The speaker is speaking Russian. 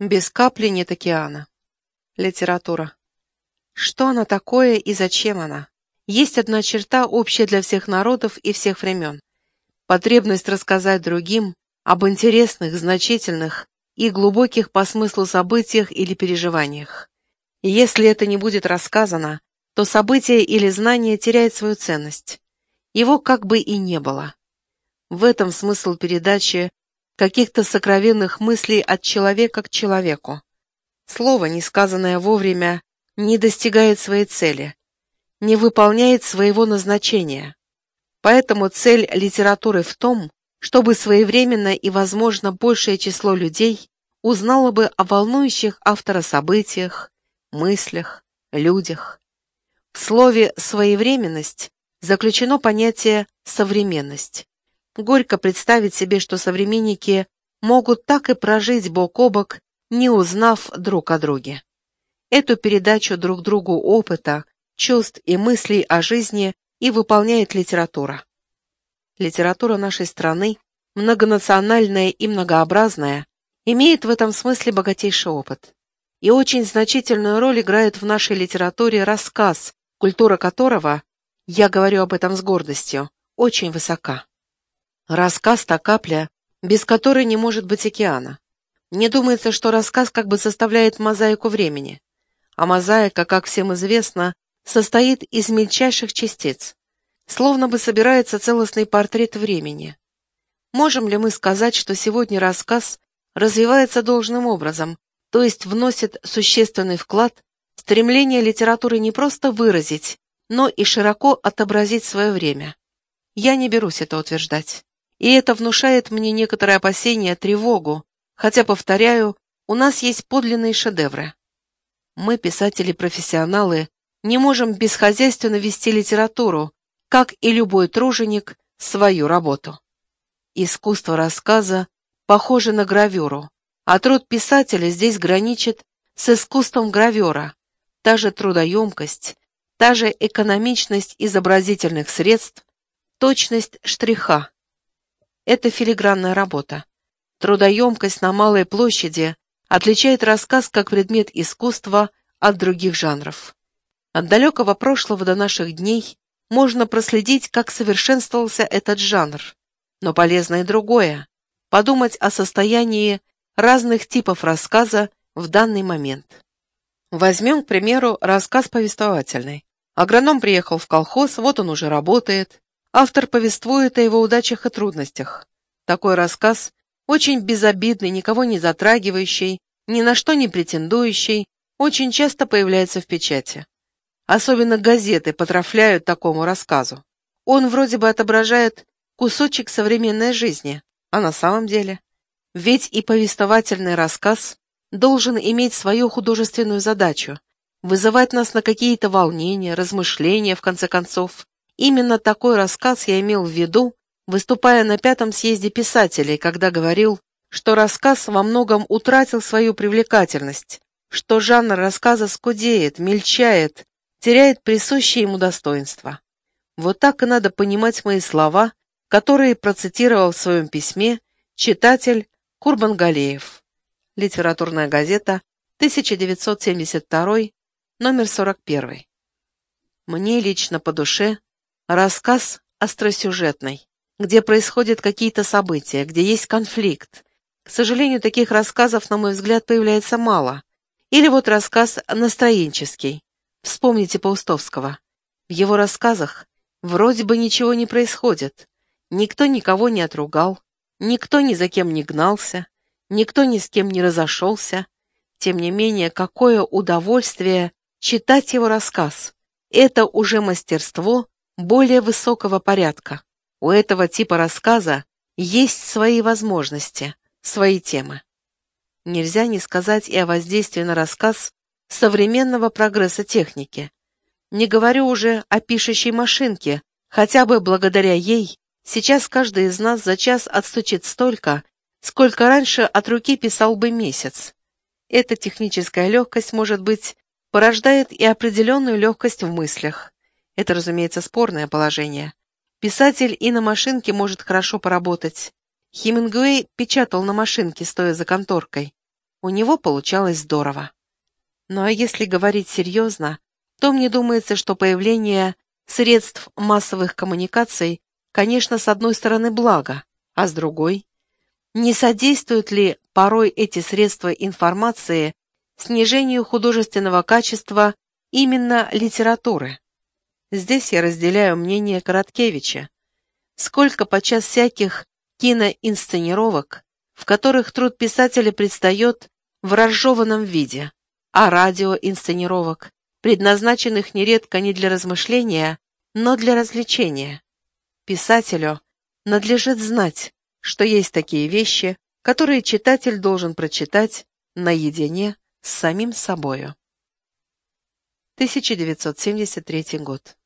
Без капли нет океана. Литература. Что она такое и зачем она? Есть одна черта, общая для всех народов и всех времен. Потребность рассказать другим об интересных, значительных и глубоких по смыслу событиях или переживаниях. Если это не будет рассказано, то событие или знание теряет свою ценность. Его как бы и не было. В этом смысл передачи каких-то сокровенных мыслей от человека к человеку. Слово, не сказанное вовремя, не достигает своей цели, не выполняет своего назначения. Поэтому цель литературы в том, чтобы своевременно и, возможно, большее число людей узнало бы о волнующих автора событиях, мыслях, людях. В слове «своевременность» заключено понятие «современность». Горько представить себе, что современники могут так и прожить бок о бок, не узнав друг о друге. Эту передачу друг другу опыта, чувств и мыслей о жизни и выполняет литература. Литература нашей страны, многонациональная и многообразная, имеет в этом смысле богатейший опыт. И очень значительную роль играет в нашей литературе рассказ, культура которого, я говорю об этом с гордостью, очень высока. Рассказ та капля, без которой не может быть океана. Мне думается, что рассказ как бы составляет мозаику времени. А мозаика, как всем известно, состоит из мельчайших частиц. Словно бы собирается целостный портрет времени. Можем ли мы сказать, что сегодня рассказ развивается должным образом, то есть вносит существенный вклад в стремление литературы не просто выразить, но и широко отобразить свое время? Я не берусь это утверждать. И это внушает мне некоторое опасение, тревогу, хотя, повторяю, у нас есть подлинные шедевры. Мы, писатели-профессионалы, не можем бесхозяйственно вести литературу, как и любой труженик, свою работу. Искусство рассказа похоже на гравюру, а труд писателя здесь граничит с искусством гравера. Та же трудоемкость, та же экономичность изобразительных средств, точность штриха. Это филигранная работа. Трудоемкость на малой площади отличает рассказ как предмет искусства от других жанров. От далекого прошлого до наших дней можно проследить, как совершенствовался этот жанр. Но полезно и другое – подумать о состоянии разных типов рассказа в данный момент. Возьмем, к примеру, рассказ повествовательный. Агроном приехал в колхоз, вот он уже работает. Автор повествует о его удачах и трудностях. Такой рассказ очень безобидный, никого не затрагивающий, ни на что не претендующий, очень часто появляется в печати. Особенно газеты потрафляют такому рассказу. Он вроде бы отображает кусочек современной жизни, а на самом деле... Ведь и повествовательный рассказ должен иметь свою художественную задачу, вызывать нас на какие-то волнения, размышления, в конце концов, Именно такой рассказ я имел в виду, выступая на пятом съезде писателей, когда говорил, что рассказ во многом утратил свою привлекательность, что жанр рассказа скудеет, мельчает, теряет присущее ему достоинство. Вот так и надо понимать мои слова, которые процитировал в своем письме читатель Курбангалеев. Литературная газета, 1972, номер 41. Мне лично по душе Рассказ остросюжетный, где происходят какие-то события, где есть конфликт. К сожалению, таких рассказов, на мой взгляд, появляется мало. Или вот рассказ настроенческий. Вспомните Паустовского. В его рассказах вроде бы ничего не происходит. Никто никого не отругал, никто ни за кем не гнался, никто ни с кем не разошелся. Тем не менее, какое удовольствие читать его рассказ. Это уже мастерство, более высокого порядка. У этого типа рассказа есть свои возможности, свои темы. Нельзя не сказать и о воздействии на рассказ современного прогресса техники. Не говорю уже о пишущей машинке, хотя бы благодаря ей сейчас каждый из нас за час отстучит столько, сколько раньше от руки писал бы месяц. Эта техническая легкость, может быть, порождает и определенную легкость в мыслях. Это, разумеется, спорное положение. Писатель и на машинке может хорошо поработать. Хемингуэй печатал на машинке, стоя за конторкой. У него получалось здорово. Ну а если говорить серьезно, то мне думается, что появление средств массовых коммуникаций, конечно, с одной стороны благо, а с другой, не содействуют ли порой эти средства информации снижению художественного качества именно литературы? Здесь я разделяю мнение Короткевича. Сколько подчас всяких киноинсценировок, в которых труд писателя предстает в разжеванном виде, а радиоинсценировок, предназначенных нередко не для размышления, но для развлечения. Писателю надлежит знать, что есть такие вещи, которые читатель должен прочитать наедине с самим собою. 1973 год.